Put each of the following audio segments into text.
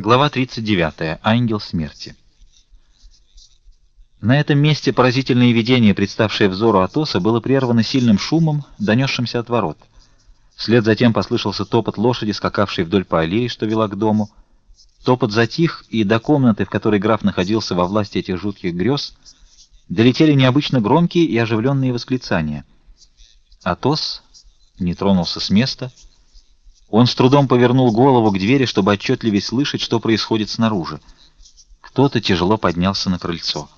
Глава 39. Ангел смерти. На этом месте поразительное видение, представшее взору Атоса, было прервано сильным шумом, донесшимся от ворот. Вслед за тем послышался топот лошади, скакавшей вдоль по аллее, что вела к дому. Топот затих, и до комнаты, в которой граф находился во власти этих жутких грез, долетели необычно громкие и оживленные восклицания. Атос не тронулся с места, — он с трудом повернул голову к двери, чтобы отчетливее слышать, что происходит снаружи. Кто-то тяжело поднялся на крыльцо.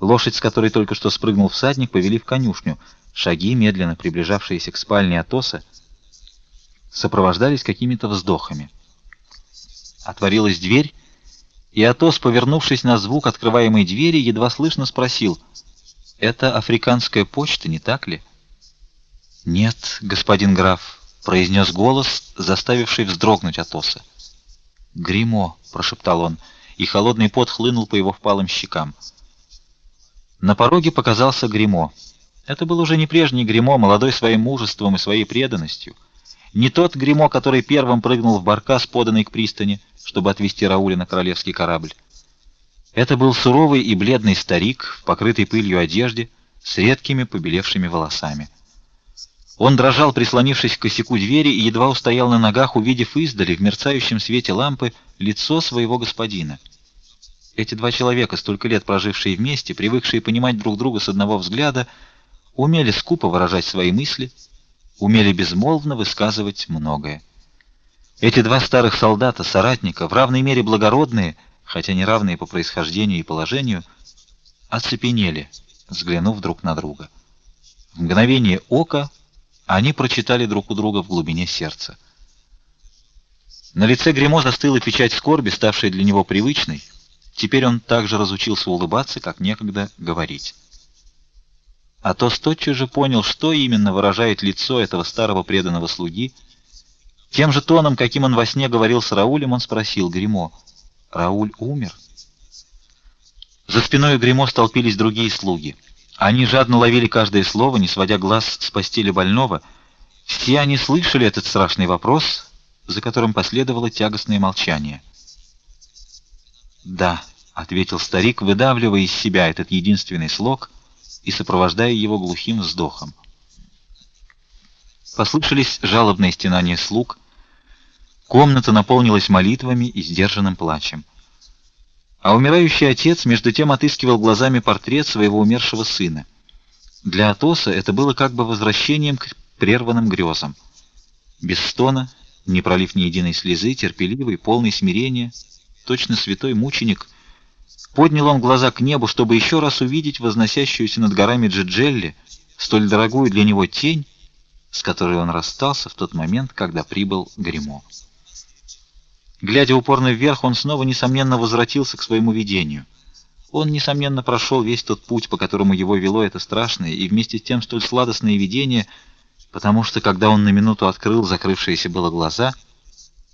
Лошадь, с которой только что спрыгнул всадник, повели в конюшню. Шаги, медленно приближавшиеся к спальне Атоса, сопровождались какими-то вздохами. Отворилась дверь, и Атос, повернувшись на звук открываемой двери, едва слышно спросил, «Это африканская почта, не так ли?» «Нет, господин граф», произнес голос, заставивший вздрогнуть Атоса. «Гримо!» — прошептал он, и холодный пот хлынул по его впалым щекам. На пороге показался Гримо. Это был уже не прежний Гримо, молодой своим мужеством и своей преданностью. Не тот Гримо, который первым прыгнул в баркас, поданный к пристани, чтобы отвезти Рауля на королевский корабль. Это был суровый и бледный старик, покрытый пылью одежде, с редкими побелевшими волосами. Он дрожал, прислонившись к косяку двери, и едва устоял на ногах, увидев издали в мерцающем свете лампы лицо своего господина. Эти два человека, столько лет прожившие вместе, привыкшие понимать друг друга с одного взгляда, умели скупо выражать свои мысли, умели безмолвно высказывать многое. Эти два старых солдата, соратника, в равной мере благородные, хотя не равные по происхождению и положению, оцепенели, взглянув друг на друга. В мгновение ока они прочитали друг у друга в глубине сердца. На лице Гремо застыла печать скорби, ставшая для него привычной. Теперь он также разучился улыбаться, как некогда говорить. Атос тотчас же понял, что именно выражает лицо этого старого преданного слуги. Тем же тоном, каким он во сне говорил с Раулем, он спросил Гремо: "Рауль умер?" За спиной Гремо столпились другие слуги. Они жадно ловили каждое слово, не сводя глаз с постели больного. Все они слышали этот страшный вопрос, за которым последовало тягостное молчание. "Да", ответил старик, выдавливая из себя этот единственный слог и сопровождая его глухим вздохом. Послышались жалобные стенания слуг. Комната наполнилась молитвами и сдержанным плачем. А умирающий отец между тем отыскивал глазами портрет своего умершего сына. Для Атоса это было как бы возвращением к прерванным грезам. Без стона, не пролив ни единой слезы, терпеливый, полный смирения, точно святой мученик, поднял он глаза к небу, чтобы еще раз увидеть возносящуюся над горами Джеджелли, столь дорогую для него тень, с которой он расстался в тот момент, когда прибыл Гримо. Глядя упорно вверх, он снова несомненно возвратился к своему видению. Он несомненно прошел весь тот путь, по которому его вело это страшное и вместе с тем столь сладостное видение, потому что когда он на минуту открыл закрывшиеся было глаза,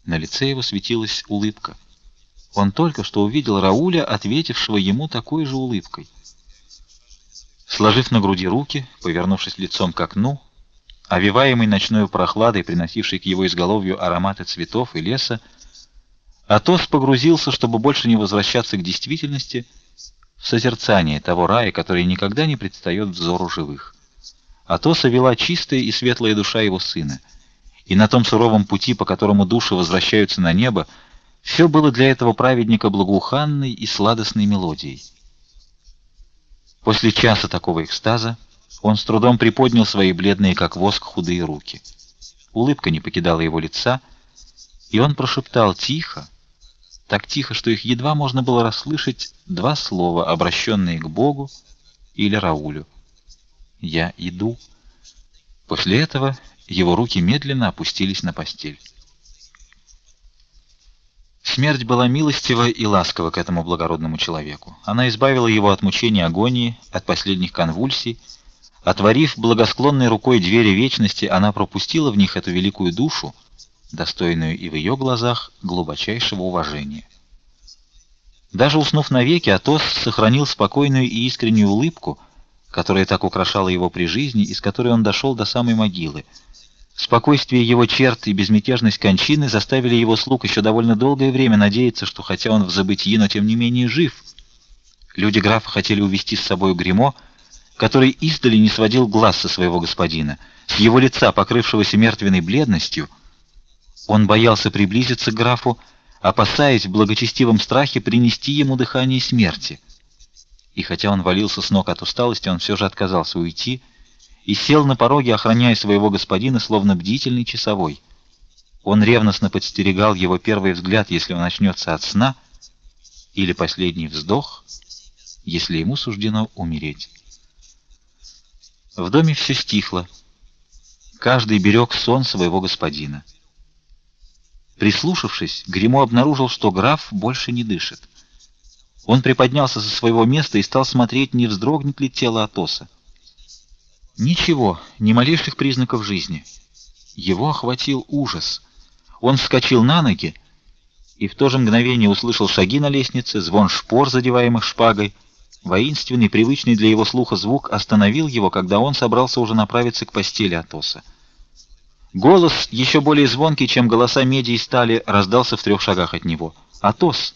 на лице его светилась улыбка. Он только что увидел Рауля, ответившего ему такой же улыбкой. Сложив на груди руки, повернувшись лицом к окну, овиваемый ночной прохладой, приносившей к его изголовью ароматы цветов и леса, Атос погрузился, чтобы больше не возвращаться к действительности, в созерцание того рая, который никогда не предстает взору живых. Атоса вела чистая и светлая душа его сына, и на том суровом пути, по которому души возвращаются на небо, все было для этого праведника благоуханной и сладостной мелодией. После часа такого экстаза он с трудом приподнял свои бледные как воск худые руки. Улыбка не покидала его лица, и он прошептал тихо, так тихо, что их едва можно было расслышать два слова, обращенные к Богу или Раулю. Я иду. После этого его руки медленно опустились на постель. Смерть была милостива и ласкова к этому благородному человеку. Она избавила его от мучений агонии, от последних конвульсий. Отворив благосклонной рукой двери вечности, она пропустила в них эту великую душу, достойную и в ее глазах глубочайшего уважения. Даже уснув навеки, Атос сохранил спокойную и искреннюю улыбку, которая так украшала его при жизни и с которой он дошел до самой могилы. Спокойствие его черт и безмятежность кончины заставили его слуг еще довольно долгое время надеяться, что хотя он в забытии, но тем не менее жив. Люди графа хотели увести с собой гримо, который издали не сводил глаз со своего господина, с его лица, покрывшегося мертвенной бледностью. Он боялся приблизиться к графу, опасаясь в благочестивом страхе принести ему дыхание смерти. И хотя он валился с ног от усталости, он все же отказался уйти и сел на пороге, охраняя своего господина, словно бдительный часовой. Он ревностно подстерегал его первый взгляд, если он начнется от сна, или последний вздох, если ему суждено умереть. В доме все стихло. Каждый берег сон своего господина. Прислушавшись, Гримо обнаружил, что граф больше не дышит. Он приподнялся со своего места и стал смотреть, не вздрогнет ли тело Атоса. Ничего, ни малейших признаков жизни. Его охватил ужас. Он вскочил на ноги и в то же мгновение услышал шаги на лестнице, звон шпор, задеваемых шпагой. Воинственный, привычный для его слуха звук остановил его, когда он собрался уже направиться к постели Атоса. Голос, еще более звонкий, чем голоса меди и стали, раздался в трех шагах от него. «Атос!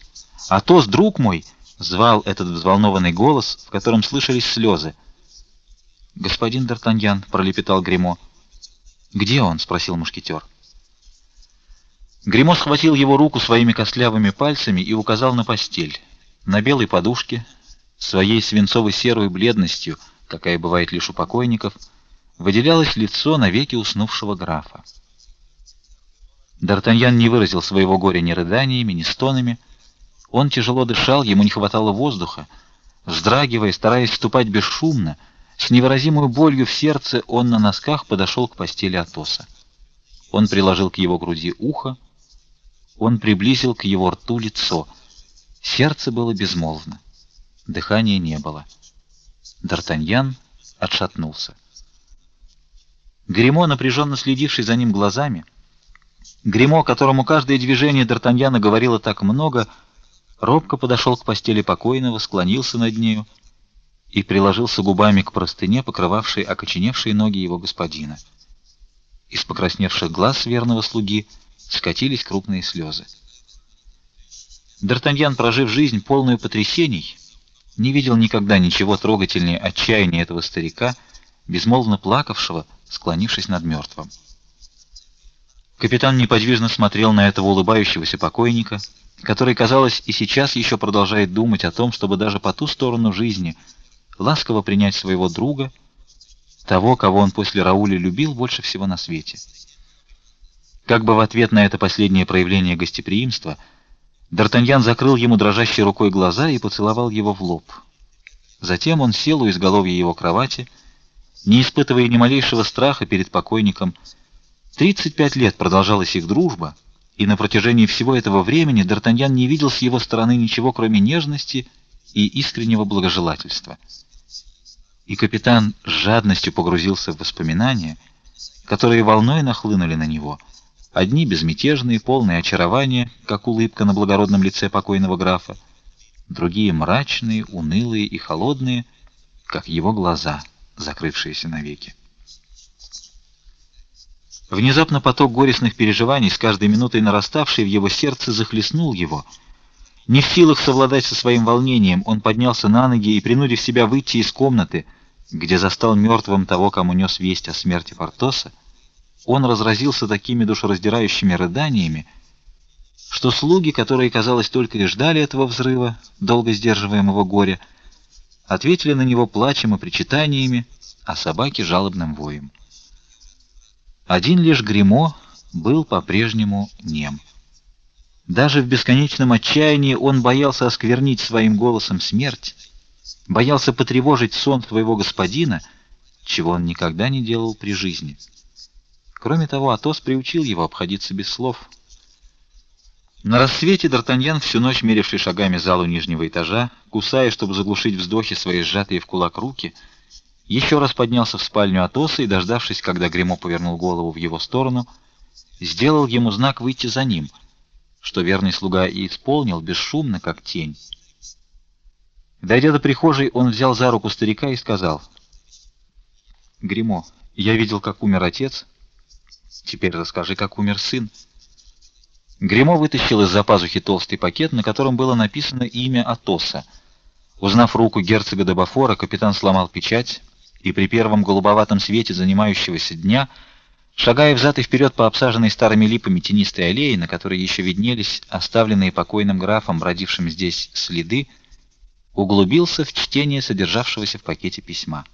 Атос, друг мой!» — звал этот взволнованный голос, в котором слышались слезы. «Господин Д'Артаньян», — пролепетал Гремо. «Где он?» — спросил мушкетер. Гремо схватил его руку своими костлявыми пальцами и указал на постель. На белой подушке, своей свинцово-серой бледностью, какая бывает лишь у покойников, выделялось лицо навеки уснувшего графа. Д'Артаньян не выразил своего горя ни рыданиями, ни стонами. Он тяжело дышал, ему не хватало воздуха. Вздрагивая, стараясь ступать бесшумно, с невыразимой болью в сердце он на носках подошел к постели Атоса. Он приложил к его груди ухо, он приблизил к его рту лицо. Сердце было безмолвно, дыхания не было. Д'Артаньян отшатнулся. Гремо, напряженно следивший за ним глазами, Гремо, которому каждое движение Д'Артаньяна говорило так много, робко подошел к постели покойного, склонился над нею, и приложился губами к простыне, покрывавшей окоченевшие ноги его господина. Из покрасневших глаз верного слуги скатились крупные слезы. Д'Артаньян, прожив жизнь полную потрясений, не видел никогда ничего трогательнее отчаяния этого старика, безмолвно плакавшего, склонившись над мертвым. Капитан неподвижно смотрел на этого улыбающегося покойника, который, казалось, и сейчас еще продолжает думать о том, чтобы даже по ту сторону жизни — ласково принять своего друга, того, кого он после Рауля любил больше всего на свете. Как бы в ответ на это последнее проявление гостеприимства, Д'Артаньян закрыл ему дрожащей рукой глаза и поцеловал его в лоб. Затем он сел у изголовья его кровати, не испытывая ни малейшего страха перед покойником. Тридцать пять лет продолжалась их дружба, и на протяжении всего этого времени Д'Артаньян не видел с его стороны ничего, кроме нежности и искреннего благожелательства и капитан с жадностью погрузился в воспоминания, которые волной нахлынули на него. Одни безмятежные, полные очарования, как улыбка на благородном лице покойного графа, другие мрачные, унылые и холодные, как его глаза, закрывшиеся навеки. Внезапно поток горестных переживаний, с каждой минутой нараставший в его сердце, захлестнул его. Не в силах совладать со своим волнением, он поднялся на ноги и, принудив себя выйти из комнаты, где застал мертвым того, кому нес весть о смерти Портоса, он разразился такими душераздирающими рыданиями, что слуги, которые, казалось, только и ждали этого взрыва, долго сдерживаемого горя, ответили на него плачем и причитаниями, а собаки — жалобным воем. Один лишь Гримо был по-прежнему нем. Даже в бесконечном отчаянии он боялся осквернить своим голосом смерть, боялся потревожить сон твоего господина, чего он никогда не делал при жизни. Кроме того, Атос приучил его обходиться без слов. На рассвете Д'Артаньян, всю ночь меривший шагами залу нижнего этажа, кусая, чтобы заглушить вздохи свои сжатые в кулак руки, еще раз поднялся в спальню Атоса и, дождавшись, когда Гремо повернул голову в его сторону, сделал ему знак выйти за ним, что верный слуга и исполнил бесшумно, как тень. Дойдя до прихожей, он взял за руку старика и сказал: "Гримо, я видел, как умер отец, Теперь расскажи, как умер сын. Гремо вытащил из-за пазухи толстый пакет, на котором было написано имя Атоса. Узнав руку герцога де Бафора, капитан сломал печать и при первом голубоватом свете занимающегося дня, шагая взад и вперед по обсаженной старыми липами тенистой аллее, на которой еще виднелись оставленные покойным графом, бродившим здесь следы, углубился в чтение содержавшегося в пакете письма.